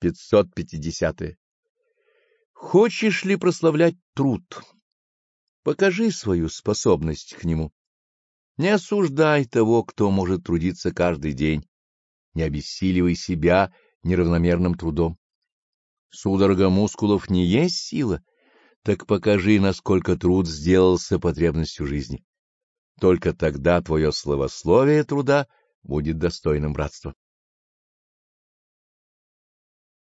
550. -е. Хочешь ли прославлять труд? Покажи свою способность к нему. Не осуждай того, кто может трудиться каждый день. Не обессиливай себя неравномерным трудом. Судорога мускулов не есть сила, так покажи, насколько труд сделался потребностью жизни. Только тогда твое словословие труда будет достойным братства.